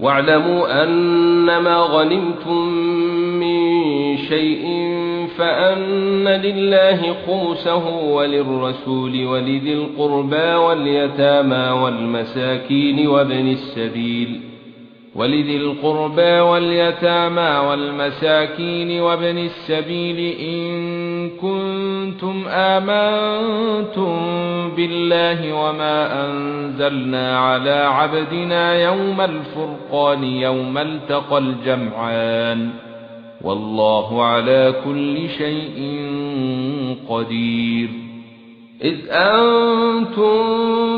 واعلموا أنما غنمتم من شيء فأن لله خمسه وللرسول ولذي القربى واليتامى والمساكين وابن السبيل ولذي القربى واليتامى والمساكين وابن السبيل إن كنتم آمنتم بالله وما أنزلنا على عبدنا يوم الفرقان يوم التقى الجمعان والله على كل شيء قدير إذ أنتم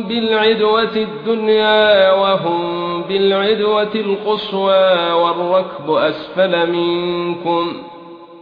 بالعدوة الدنيا وهم بالعدوة القصوى والركب أسفل منكم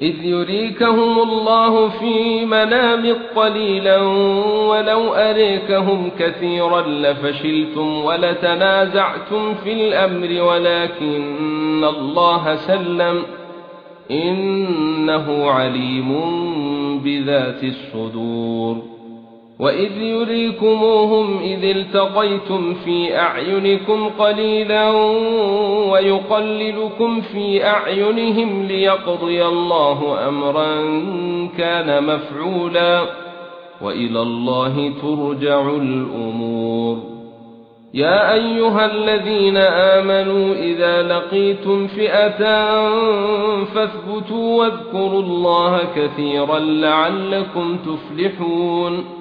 إذ يريكهم الله في منام قليلا ولو أريكهم كثيرا لفشلتم ولتنازعتم في الأمر ولكن الله سلم إنه عليم بذات الصدور وَإِذْ يُرِيكُمُوهُمْ إِذِ الْتَقَيْتُمْ فِي أَعْيُنِكُمْ قَلِيلًا وَيُقَلِّلُكُمْ فِي أَعْيُنِهِمْ لِيَقْضِيَ اللَّهُ أَمْرًا كَانَ مَفْعُولًا وَإِلَى اللَّهِ تُرْجَعُ الْأُمُورُ يَا أَيُّهَا الَّذِينَ آمَنُوا إِذَا لَقِيتُمْ فِئَةً فَاثْبُتُوا وَاذْكُرُوا اللَّهَ كَثِيرًا لَعَلَّكُمْ تُفْلِحُونَ